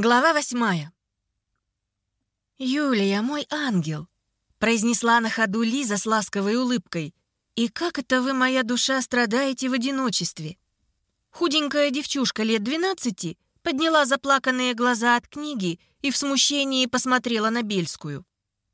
Глава восьмая. «Юлия, мой ангел», — произнесла на ходу Лиза с ласковой улыбкой. «И как это вы, моя душа, страдаете в одиночестве?» Худенькая девчушка лет двенадцати подняла заплаканные глаза от книги и в смущении посмотрела на Бельскую.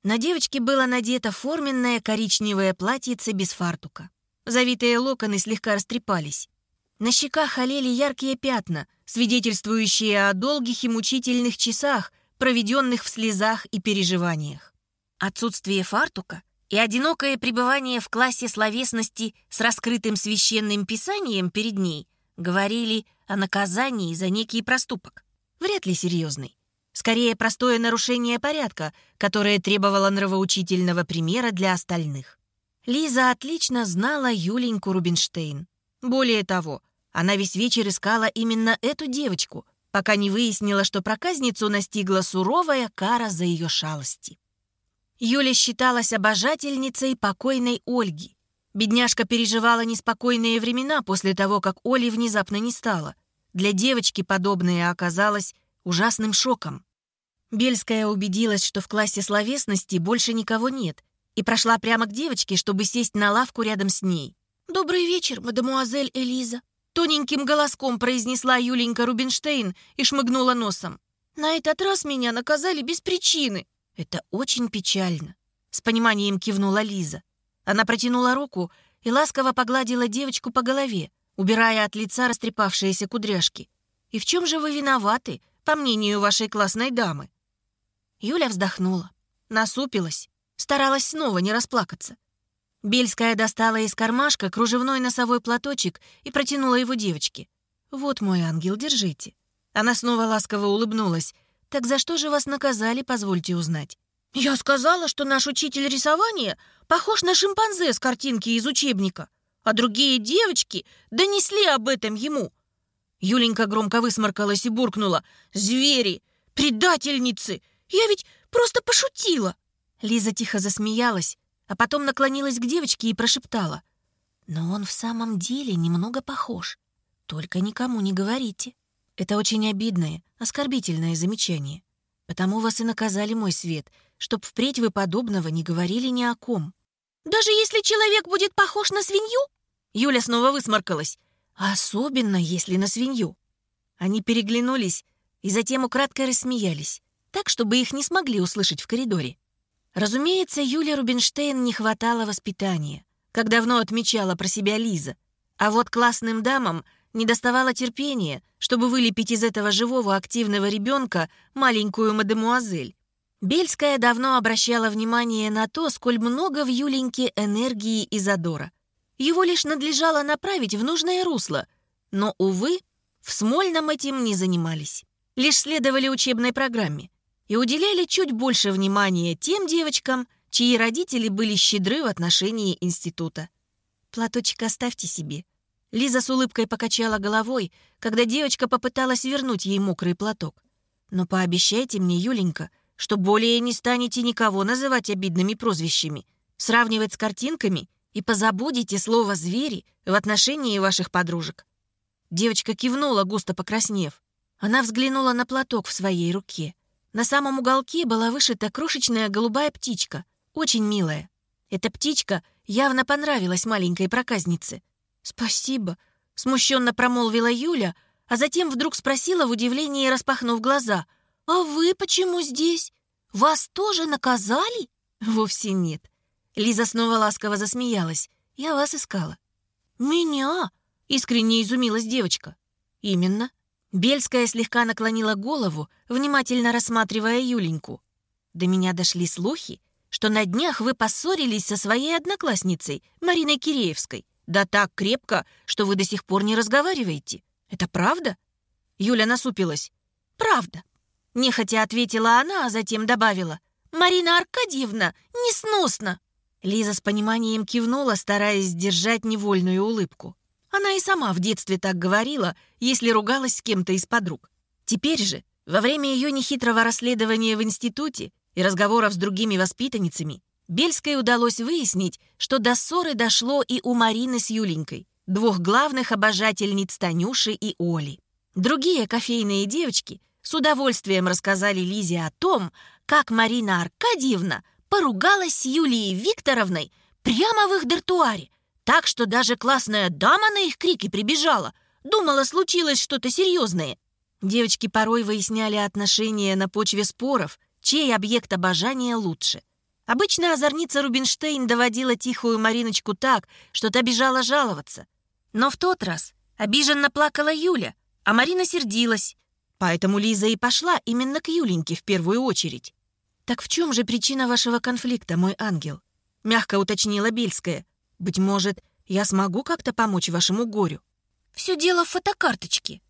На девочке было надето форменное коричневое платьице без фартука. Завитые локоны слегка растрепались. На щеках олели яркие пятна, свидетельствующие о долгих и мучительных часах, проведенных в слезах и переживаниях. Отсутствие фартука и одинокое пребывание в классе словесности с раскрытым священным писанием перед ней говорили о наказании за некий проступок. Вряд ли серьезный. Скорее, простое нарушение порядка, которое требовало нравоучительного примера для остальных. Лиза отлично знала Юленьку Рубинштейн. Более того, она весь вечер искала именно эту девочку, пока не выяснила, что проказницу настигла суровая кара за ее шалости. Юля считалась обожательницей покойной Ольги. Бедняжка переживала неспокойные времена после того, как Оли внезапно не стало. Для девочки подобное оказалось ужасным шоком. Бельская убедилась, что в классе словесности больше никого нет, и прошла прямо к девочке, чтобы сесть на лавку рядом с ней. «Добрый вечер, мадемуазель Элиза», — тоненьким голоском произнесла Юленька Рубинштейн и шмыгнула носом. «На этот раз меня наказали без причины». «Это очень печально», — с пониманием кивнула Лиза. Она протянула руку и ласково погладила девочку по голове, убирая от лица растрепавшиеся кудряшки. «И в чем же вы виноваты, по мнению вашей классной дамы?» Юля вздохнула, насупилась, старалась снова не расплакаться. Бельская достала из кармашка кружевной носовой платочек и протянула его девочке. «Вот мой ангел, держите». Она снова ласково улыбнулась. «Так за что же вас наказали, позвольте узнать?» «Я сказала, что наш учитель рисования похож на шимпанзе с картинки из учебника, а другие девочки донесли об этом ему». Юленька громко высморкалась и буркнула. «Звери! Предательницы! Я ведь просто пошутила!» Лиза тихо засмеялась, а потом наклонилась к девочке и прошептала. «Но он в самом деле немного похож. Только никому не говорите. Это очень обидное, оскорбительное замечание. Потому вас и наказали, мой свет, чтоб впредь вы подобного не говорили ни о ком». «Даже если человек будет похож на свинью?» Юля снова высморкалась. «Особенно, если на свинью». Они переглянулись и затем украдкой рассмеялись, так, чтобы их не смогли услышать в коридоре. Разумеется, Юле Рубинштейн не хватало воспитания, как давно отмечала про себя Лиза. А вот классным дамам не доставало терпения, чтобы вылепить из этого живого активного ребенка маленькую мадемуазель. Бельская давно обращала внимание на то, сколь много в Юленьке энергии и задора. Его лишь надлежало направить в нужное русло, но, увы, в Смольном этим не занимались. Лишь следовали учебной программе и уделяли чуть больше внимания тем девочкам, чьи родители были щедры в отношении института. «Платочек оставьте себе». Лиза с улыбкой покачала головой, когда девочка попыталась вернуть ей мокрый платок. «Но пообещайте мне, Юленька, что более не станете никого называть обидными прозвищами, сравнивать с картинками и позабудете слово «звери» в отношении ваших подружек». Девочка кивнула, густо покраснев. Она взглянула на платок в своей руке. На самом уголке была вышита крошечная голубая птичка, очень милая. Эта птичка явно понравилась маленькой проказнице. «Спасибо», — смущенно промолвила Юля, а затем вдруг спросила в удивлении, распахнув глаза. «А вы почему здесь? Вас тоже наказали?» «Вовсе нет». Лиза снова ласково засмеялась. «Я вас искала». «Меня?» — искренне изумилась девочка. «Именно. Бельская слегка наклонила голову, внимательно рассматривая Юленьку. До меня дошли слухи, что на днях вы поссорились со своей одноклассницей, Мариной Киреевской. Да так крепко, что вы до сих пор не разговариваете. Это правда? Юля насупилась. Правда. Нехотя ответила она, а затем добавила. Марина Аркадьевна, несносно. Лиза с пониманием кивнула, стараясь сдержать невольную улыбку. Она и сама в детстве так говорила, если ругалась с кем-то из подруг. Теперь же, во время ее нехитрого расследования в институте и разговоров с другими воспитанницами, Бельской удалось выяснить, что до ссоры дошло и у Марины с Юленькой, двух главных обожательниц Танюши и Оли. Другие кофейные девочки с удовольствием рассказали Лизе о том, как Марина Аркадьевна поругалась с Юлией Викторовной прямо в их дартуаре, так что даже классная дама на их крики прибежала. Думала, случилось что-то серьезное. Девочки порой выясняли отношения на почве споров, чей объект обожания лучше. Обычно озорница Рубинштейн доводила тихую Мариночку так, что та бежала жаловаться. Но в тот раз обиженно плакала Юля, а Марина сердилась. Поэтому Лиза и пошла именно к Юленьке в первую очередь. «Так в чем же причина вашего конфликта, мой ангел?» Мягко уточнила Бельская. «Быть может, я смогу как-то помочь вашему горю?» «Все дело в фотокарточке».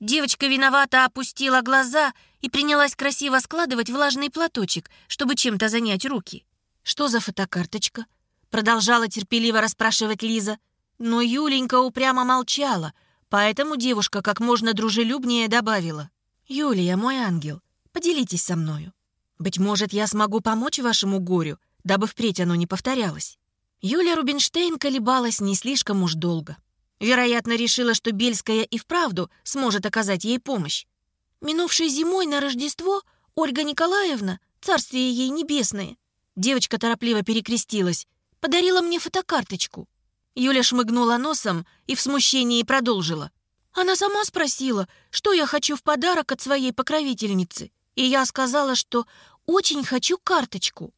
Девочка виновато опустила глаза и принялась красиво складывать влажный платочек, чтобы чем-то занять руки. «Что за фотокарточка?» Продолжала терпеливо расспрашивать Лиза. Но Юленька упрямо молчала, поэтому девушка как можно дружелюбнее добавила. «Юлия, мой ангел, поделитесь со мною. Быть может, я смогу помочь вашему горю, дабы впредь оно не повторялось». Юля Рубинштейн колебалась не слишком уж долго. Вероятно, решила, что Бельская и вправду сможет оказать ей помощь. Минувшей зимой на Рождество Ольга Николаевна, царствие ей небесное, девочка торопливо перекрестилась, подарила мне фотокарточку. Юля шмыгнула носом и в смущении продолжила. Она сама спросила, что я хочу в подарок от своей покровительницы, и я сказала, что очень хочу карточку.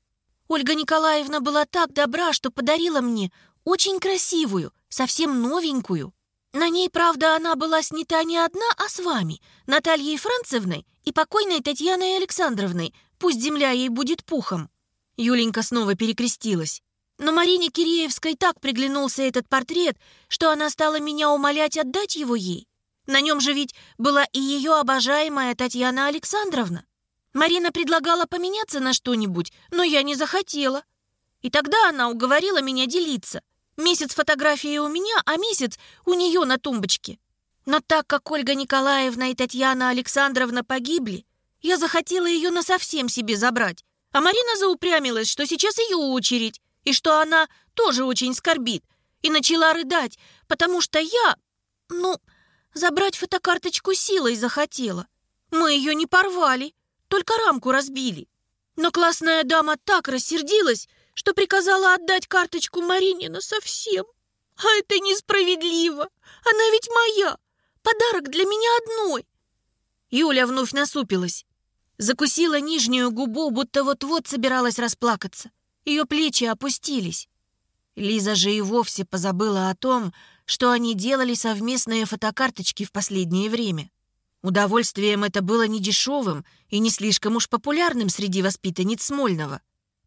Ольга Николаевна была так добра, что подарила мне очень красивую, совсем новенькую. На ней, правда, она была снята не одна, а с вами, Натальей Францевной и покойной Татьяной Александровной, пусть земля ей будет пухом». Юленька снова перекрестилась. Но Марине Киреевской так приглянулся этот портрет, что она стала меня умолять отдать его ей. На нем же ведь была и ее обожаемая Татьяна Александровна. Марина предлагала поменяться на что-нибудь, но я не захотела. И тогда она уговорила меня делиться. Месяц фотографии у меня, а месяц у нее на тумбочке. Но так как Ольга Николаевна и Татьяна Александровна погибли, я захотела ее насовсем себе забрать. А Марина заупрямилась, что сейчас ее очередь, и что она тоже очень скорбит, и начала рыдать, потому что я, ну, забрать фотокарточку силой захотела. Мы ее не порвали, только рамку разбили. Но классная дама так рассердилась, что приказала отдать карточку Марине на совсем. А это несправедливо. Она ведь моя. Подарок для меня одной. Юля вновь насупилась. Закусила нижнюю губу, будто вот-вот собиралась расплакаться. Ее плечи опустились. Лиза же и вовсе позабыла о том, что они делали совместные фотокарточки в последнее время. Удовольствием это было не дешевым и не слишком уж популярным среди воспитанниц Смольного.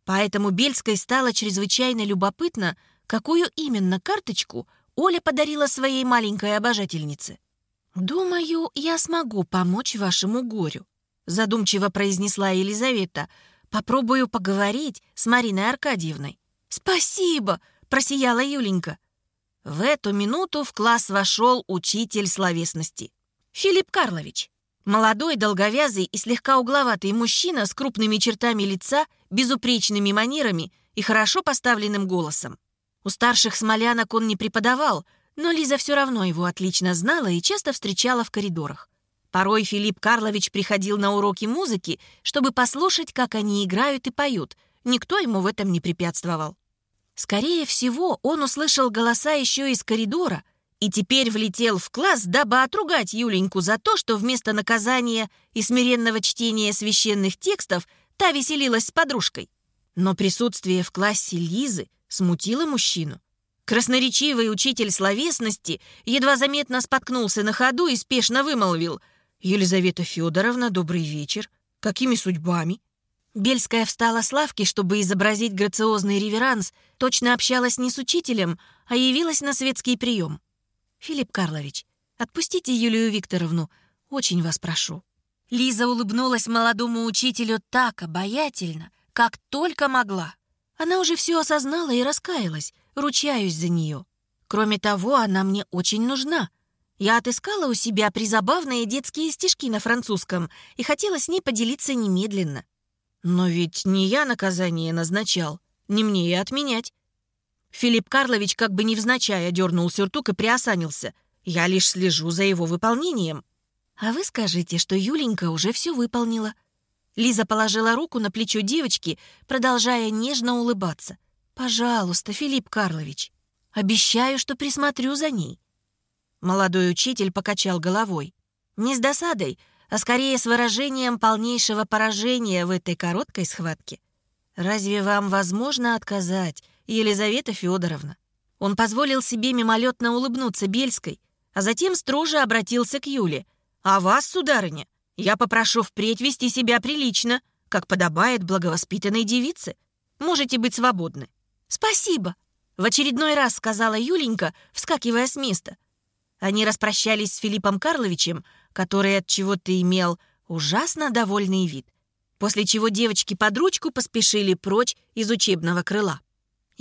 Поэтому Бельской стало чрезвычайно любопытно, какую именно карточку Оля подарила своей маленькой обожательнице. «Думаю, я смогу помочь вашему горю», задумчиво произнесла Елизавета. «Попробую поговорить с Мариной Аркадьевной». «Спасибо!» — просияла Юленька. В эту минуту в класс вошел учитель словесности. Филипп Карлович. Молодой, долговязый и слегка угловатый мужчина с крупными чертами лица, безупречными манерами и хорошо поставленным голосом. У старших смолянок он не преподавал, но Лиза все равно его отлично знала и часто встречала в коридорах. Порой Филипп Карлович приходил на уроки музыки, чтобы послушать, как они играют и поют. Никто ему в этом не препятствовал. Скорее всего, он услышал голоса еще из коридора и теперь влетел в класс, дабы отругать Юленьку за то, что вместо наказания и смиренного чтения священных текстов та веселилась с подружкой. Но присутствие в классе Лизы смутило мужчину. Красноречивый учитель словесности едва заметно споткнулся на ходу и спешно вымолвил «Елизавета Федоровна, добрый вечер. Какими судьбами?» Бельская встала с лавки, чтобы изобразить грациозный реверанс, точно общалась не с учителем, а явилась на светский прием. «Филипп Карлович, отпустите Юлию Викторовну, очень вас прошу». Лиза улыбнулась молодому учителю так обаятельно, как только могла. Она уже все осознала и раскаялась, ручаюсь за нее. Кроме того, она мне очень нужна. Я отыскала у себя призабавные детские стишки на французском и хотела с ней поделиться немедленно. Но ведь не я наказание назначал, не мне и отменять. Филипп Карлович как бы невзначай одернул сюртук и приосанился. Я лишь слежу за его выполнением. А вы скажите, что Юленька уже все выполнила. Лиза положила руку на плечо девочки, продолжая нежно улыбаться. «Пожалуйста, Филипп Карлович, обещаю, что присмотрю за ней». Молодой учитель покачал головой. Не с досадой, а скорее с выражением полнейшего поражения в этой короткой схватке. «Разве вам возможно отказать, Елизавета Федоровна?» Он позволил себе мимолетно улыбнуться Бельской, а затем строже обратился к Юле. «А вас, сударыня, я попрошу впредь вести себя прилично, как подобает благовоспитанной девице. Можете быть свободны». «Спасибо», — в очередной раз сказала Юленька, вскакивая с места. Они распрощались с Филиппом Карловичем, который от чего-то имел ужасно довольный вид, после чего девочки под ручку поспешили прочь из учебного крыла.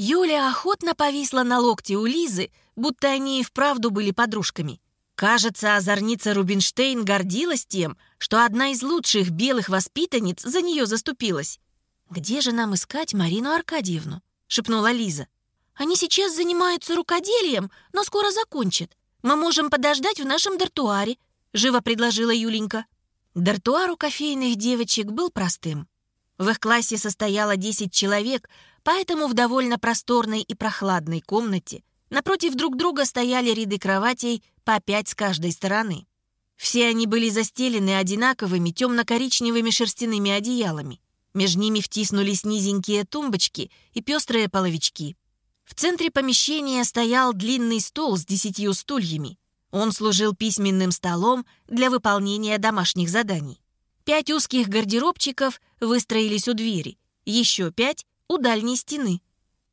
Юля охотно повисла на локте у Лизы, будто они и вправду были подружками. Кажется, озорница Рубинштейн гордилась тем, что одна из лучших белых воспитанниц за нее заступилась. «Где же нам искать Марину Аркадьевну?» — шепнула Лиза. «Они сейчас занимаются рукоделием, но скоро закончат. Мы можем подождать в нашем дартуаре», — живо предложила Юленька. Дартуар у кофейных девочек был простым. В их классе состояло 10 человек, поэтому в довольно просторной и прохладной комнате напротив друг друга стояли ряды кроватей по пять с каждой стороны. Все они были застелены одинаковыми темно-коричневыми шерстяными одеялами. Между ними втиснулись низенькие тумбочки и пестрые половички. В центре помещения стоял длинный стол с десятью стульями. Он служил письменным столом для выполнения домашних заданий. Пять узких гардеробчиков выстроились у двери, еще пять — у дальней стены.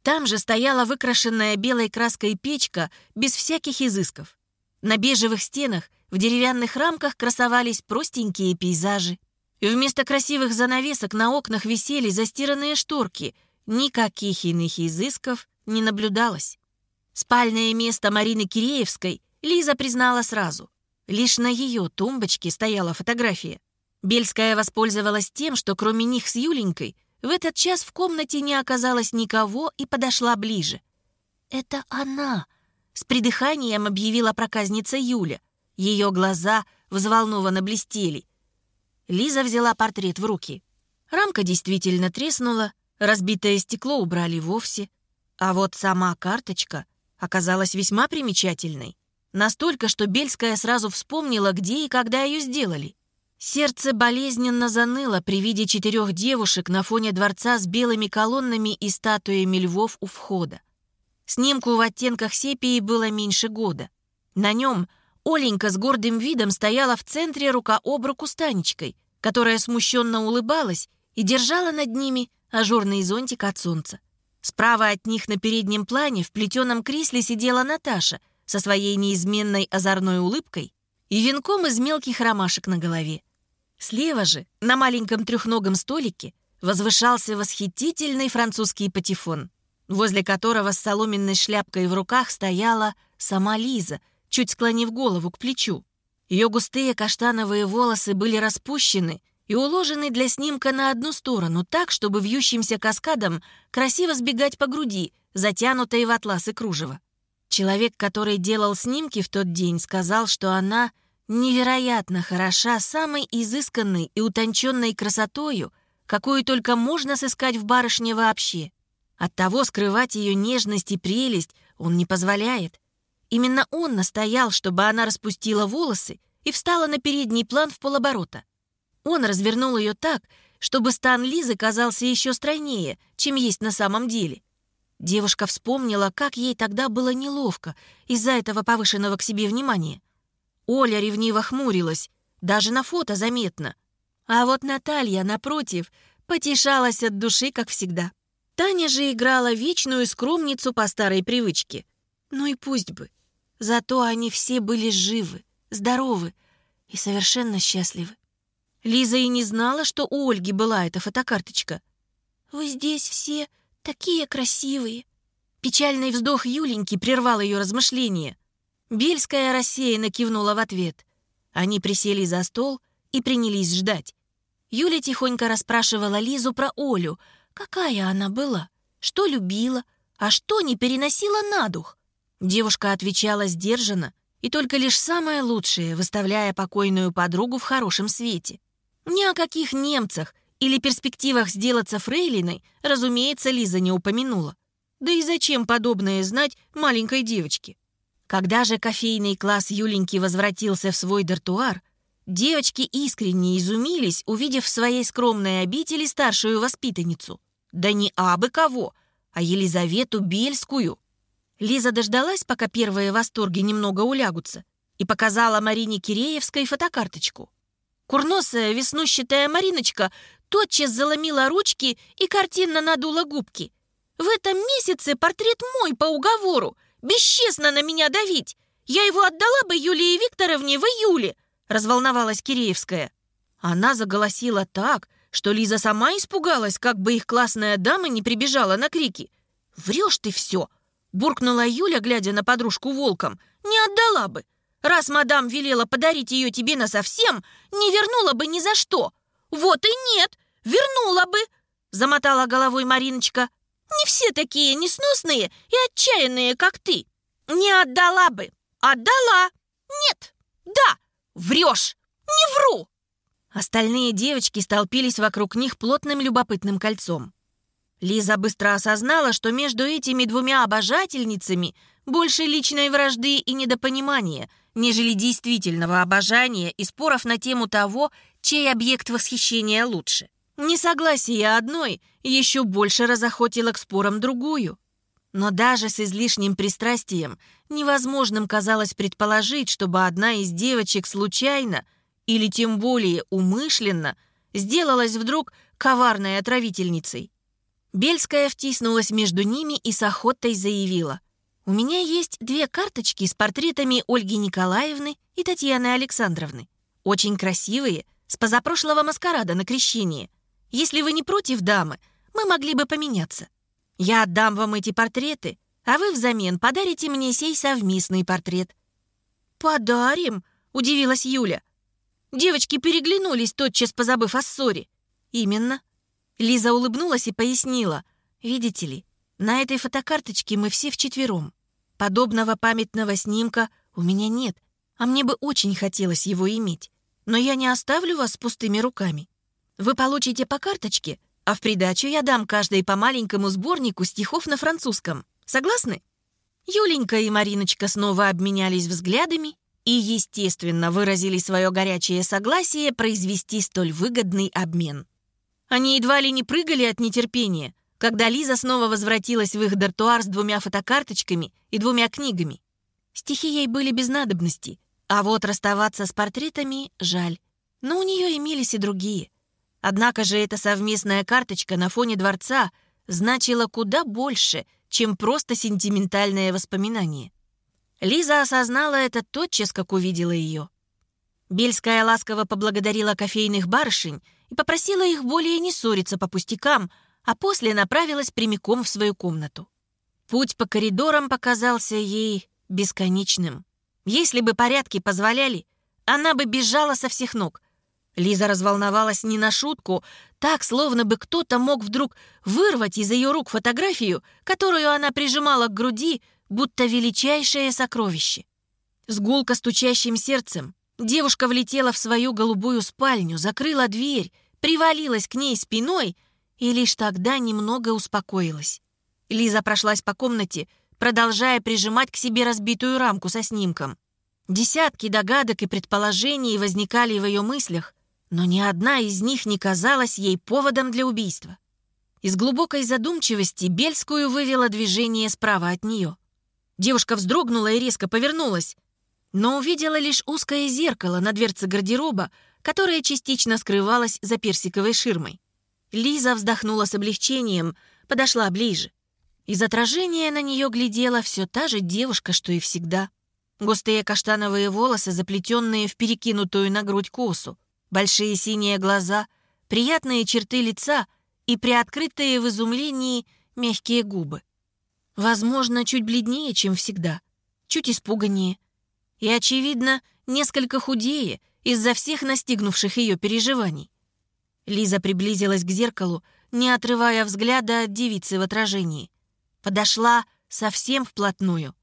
Там же стояла выкрашенная белой краской печка без всяких изысков. На бежевых стенах в деревянных рамках красовались простенькие пейзажи. Вместо красивых занавесок на окнах висели застиранные шторки. Никаких иных изысков не наблюдалось. Спальное место Марины Киреевской Лиза признала сразу. Лишь на ее тумбочке стояла фотография. Бельская воспользовалась тем, что кроме них с Юленькой в этот час в комнате не оказалось никого и подошла ближе. «Это она!» — с придыханием объявила проказница Юля. Ее глаза взволнованно блестели. Лиза взяла портрет в руки. Рамка действительно треснула, разбитое стекло убрали вовсе. А вот сама карточка оказалась весьма примечательной. Настолько, что Бельская сразу вспомнила, где и когда ее сделали. Сердце болезненно заныло при виде четырех девушек на фоне дворца с белыми колоннами и статуями львов у входа. Снимку в оттенках сепии было меньше года. На нем Оленька с гордым видом стояла в центре рука об руку с Танечкой, которая смущенно улыбалась и держала над ними ажурный зонтик от солнца. Справа от них на переднем плане в плетеном кресле сидела Наташа со своей неизменной озорной улыбкой и венком из мелких ромашек на голове. Слева же, на маленьком трехногом столике, возвышался восхитительный французский патефон, возле которого с соломенной шляпкой в руках стояла сама Лиза, чуть склонив голову к плечу. Ее густые каштановые волосы были распущены и уложены для снимка на одну сторону так, чтобы вьющимся каскадом красиво сбегать по груди, затянутой в атлас и кружево. Человек, который делал снимки в тот день, сказал, что она — невероятно хороша самой изысканной и утонченной красотою, какую только можно сыскать в барышне вообще. Оттого скрывать ее нежность и прелесть он не позволяет. Именно он настоял, чтобы она распустила волосы и встала на передний план в полоборота. Он развернул ее так, чтобы стан Лизы казался еще стройнее, чем есть на самом деле. Девушка вспомнила, как ей тогда было неловко из-за этого повышенного к себе внимания. Оля ревниво хмурилась, даже на фото заметно. А вот Наталья, напротив, потешалась от души, как всегда. Таня же играла вечную скромницу по старой привычке. Ну и пусть бы. Зато они все были живы, здоровы и совершенно счастливы. Лиза и не знала, что у Ольги была эта фотокарточка. «Вы здесь все такие красивые!» Печальный вздох Юленьки прервал ее размышления. Бельская рассеянно кивнула в ответ. Они присели за стол и принялись ждать. Юля тихонько расспрашивала Лизу про Олю. Какая она была? Что любила? А что не переносила на дух? Девушка отвечала сдержанно, и только лишь самое лучшее, выставляя покойную подругу в хорошем свете. Ни о каких немцах или перспективах сделаться фрейлиной, разумеется, Лиза не упомянула. Да и зачем подобное знать маленькой девочке? Когда же кофейный класс Юленьки возвратился в свой дартуар, девочки искренне изумились, увидев в своей скромной обители старшую воспитанницу. Да не абы кого, а Елизавету Бельскую. Лиза дождалась, пока первые восторги немного улягутся, и показала Марине Киреевской фотокарточку. Курносая, веснущатая Мариночка тотчас заломила ручки и картинно надула губки. «В этом месяце портрет мой по уговору. Бесчестно на меня давить. Я его отдала бы Юлии Викторовне в июле», — разволновалась Киреевская. Она заголосила так, что Лиза сама испугалась, как бы их классная дама не прибежала на крики. «Врешь ты все!» — буркнула Юля, глядя на подружку волком. «Не отдала бы. Раз мадам велела подарить ее тебе насовсем, не вернула бы ни за что. Вот и нет, вернула бы!» — замотала головой Мариночка. «Не все такие несносные и отчаянные, как ты. Не отдала бы. Отдала. Нет. Да. Врешь. Не вру!» Остальные девочки столпились вокруг них плотным любопытным кольцом. Лиза быстро осознала, что между этими двумя обожательницами больше личной вражды и недопонимания, нежели действительного обожания и споров на тему того, чей объект восхищения лучше. Несогласие одной еще больше разохотило к спорам другую. Но даже с излишним пристрастием невозможным казалось предположить, чтобы одна из девочек случайно – или тем более умышленно, сделалась вдруг коварной отравительницей. Бельская втиснулась между ними и с охотой заявила. «У меня есть две карточки с портретами Ольги Николаевны и Татьяны Александровны. Очень красивые, с позапрошлого маскарада на крещение. Если вы не против, дамы, мы могли бы поменяться. Я отдам вам эти портреты, а вы взамен подарите мне сей совместный портрет». «Подарим?» — удивилась Юля. Девочки переглянулись, тотчас позабыв о ссоре. «Именно». Лиза улыбнулась и пояснила. «Видите ли, на этой фотокарточке мы все вчетвером. Подобного памятного снимка у меня нет, а мне бы очень хотелось его иметь. Но я не оставлю вас с пустыми руками. Вы получите по карточке, а в придачу я дам каждой по маленькому сборнику стихов на французском. Согласны?» Юленька и Мариночка снова обменялись взглядами и, естественно, выразили свое горячее согласие произвести столь выгодный обмен. Они едва ли не прыгали от нетерпения, когда Лиза снова возвратилась в их дартуар с двумя фотокарточками и двумя книгами. Стихи ей были без надобности, а вот расставаться с портретами жаль. Но у нее имелись и другие. Однако же эта совместная карточка на фоне дворца значила куда больше, чем просто сентиментальное воспоминание. Лиза осознала это тотчас, как увидела ее. Бельская ласково поблагодарила кофейных барышень и попросила их более не ссориться по пустякам, а после направилась прямиком в свою комнату. Путь по коридорам показался ей бесконечным. Если бы порядки позволяли, она бы бежала со всех ног. Лиза разволновалась не на шутку, так, словно бы кто-то мог вдруг вырвать из ее рук фотографию, которую она прижимала к груди, будто величайшее сокровище. С гулко стучащим сердцем девушка влетела в свою голубую спальню, закрыла дверь, привалилась к ней спиной и лишь тогда немного успокоилась. Лиза прошлась по комнате, продолжая прижимать к себе разбитую рамку со снимком. Десятки догадок и предположений возникали в ее мыслях, но ни одна из них не казалась ей поводом для убийства. Из глубокой задумчивости Бельскую вывело движение справа от нее. Девушка вздрогнула и резко повернулась, но увидела лишь узкое зеркало на дверце гардероба, которое частично скрывалось за персиковой ширмой. Лиза вздохнула с облегчением, подошла ближе. Из отражения на нее глядела все та же девушка, что и всегда. Густые каштановые волосы, заплетенные в перекинутую на грудь косу, большие синие глаза, приятные черты лица и приоткрытые в изумлении мягкие губы. Возможно, чуть бледнее, чем всегда, чуть испуганнее. И, очевидно, несколько худее из-за всех настигнувших ее переживаний. Лиза приблизилась к зеркалу, не отрывая взгляда от девицы в отражении. Подошла совсем вплотную.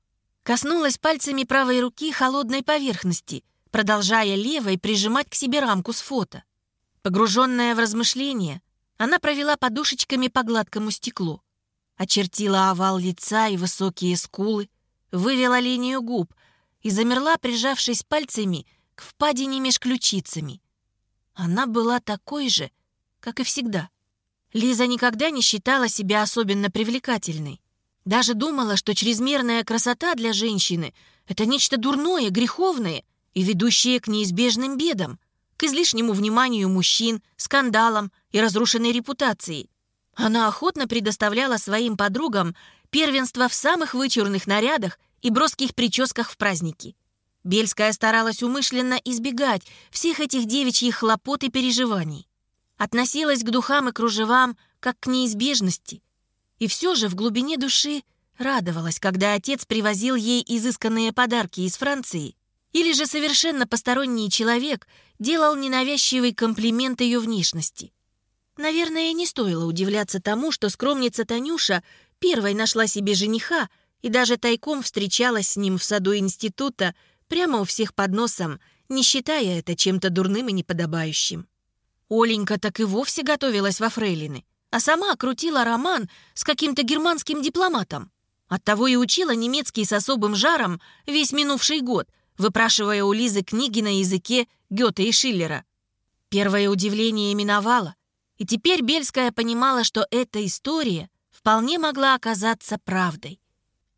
Коснулась пальцами правой руки холодной поверхности, продолжая левой прижимать к себе рамку с фото. Погруженная в размышления, она провела подушечками по гладкому стеклу. Очертила овал лица и высокие скулы, вывела линию губ и замерла, прижавшись пальцами к впадине меж ключицами. Она была такой же, как и всегда. Лиза никогда не считала себя особенно привлекательной. Даже думала, что чрезмерная красота для женщины — это нечто дурное, греховное и ведущее к неизбежным бедам, к излишнему вниманию мужчин, скандалам и разрушенной репутации. Она охотно предоставляла своим подругам первенство в самых вычурных нарядах и броских прическах в праздники. Бельская старалась умышленно избегать всех этих девичьих хлопот и переживаний. Относилась к духам и кружевам как к неизбежности. И все же в глубине души радовалась, когда отец привозил ей изысканные подарки из Франции, или же совершенно посторонний человек делал ненавязчивый комплимент ее внешности. Наверное, не стоило удивляться тому, что скромница Танюша первой нашла себе жениха и даже тайком встречалась с ним в саду института прямо у всех под носом, не считая это чем-то дурным и неподобающим. Оленька так и вовсе готовилась во фрейлины, а сама крутила роман с каким-то германским дипломатом. Оттого и учила немецкий с особым жаром весь минувший год, выпрашивая у Лизы книги на языке Гёте и Шиллера. Первое удивление миновало, и теперь Бельская понимала, что эта история вполне могла оказаться правдой.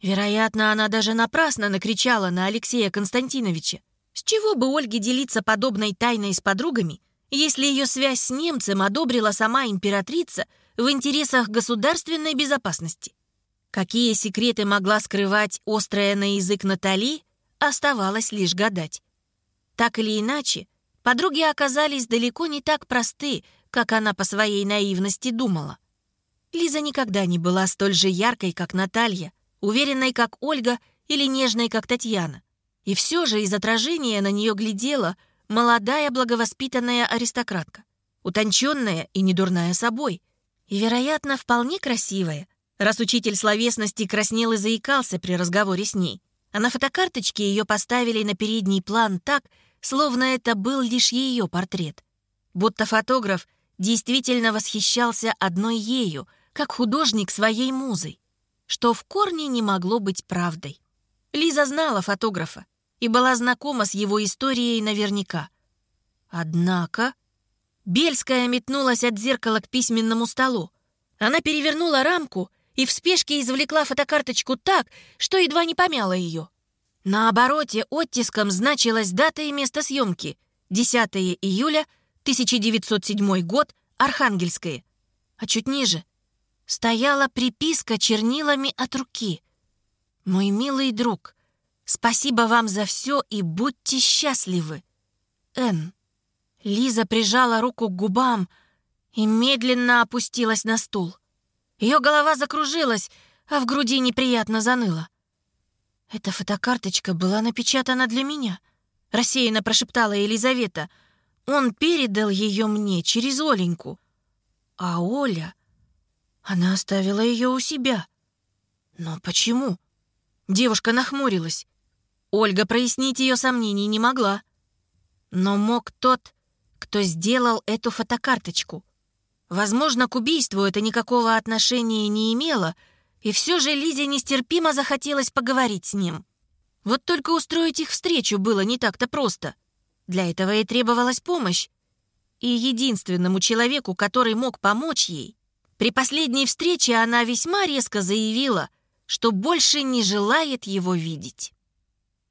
Вероятно, она даже напрасно накричала на Алексея Константиновича. С чего бы Ольге делиться подобной тайной с подругами, если ее связь с немцем одобрила сама императрица в интересах государственной безопасности? Какие секреты могла скрывать острая на язык Натали, оставалось лишь гадать. Так или иначе, подруги оказались далеко не так просты, как она по своей наивности думала. Лиза никогда не была столь же яркой, как Наталья, уверенной, как Ольга, или нежной, как Татьяна. И все же из отражения на нее глядела молодая благовоспитанная аристократка, утонченная и недурная собой, и, вероятно, вполне красивая, раз учитель словесности краснел и заикался при разговоре с ней. А на фотокарточке ее поставили на передний план так, словно это был лишь ее портрет. Будто фотограф действительно восхищался одной ею, как художник своей музой, что в корне не могло быть правдой. Лиза знала фотографа и была знакома с его историей наверняка. Однако Бельская метнулась от зеркала к письменному столу. Она перевернула рамку и в спешке извлекла фотокарточку так, что едва не помяла ее. На обороте оттиском значилась дата и место съемки — 10 июля 1907 год, Архангельское. А чуть ниже стояла приписка чернилами от руки. «Мой милый друг, спасибо вам за все и будьте счастливы. Н». Лиза прижала руку к губам и медленно опустилась на стул. Ее голова закружилась, а в груди неприятно заныло. «Эта фотокарточка была напечатана для меня», — рассеянно прошептала Елизавета — он передал ее мне через Оленьку. А Оля... Она оставила ее у себя. Но почему? Девушка нахмурилась. Ольга прояснить ее сомнений не могла. Но мог тот, кто сделал эту фотокарточку. Возможно, к убийству это никакого отношения не имело, и все же Лизе нестерпимо захотелось поговорить с ним. Вот только устроить их встречу было не так-то просто — для этого и требовалась помощь. И единственному человеку, который мог помочь ей, при последней встрече она весьма резко заявила, что больше не желает его видеть.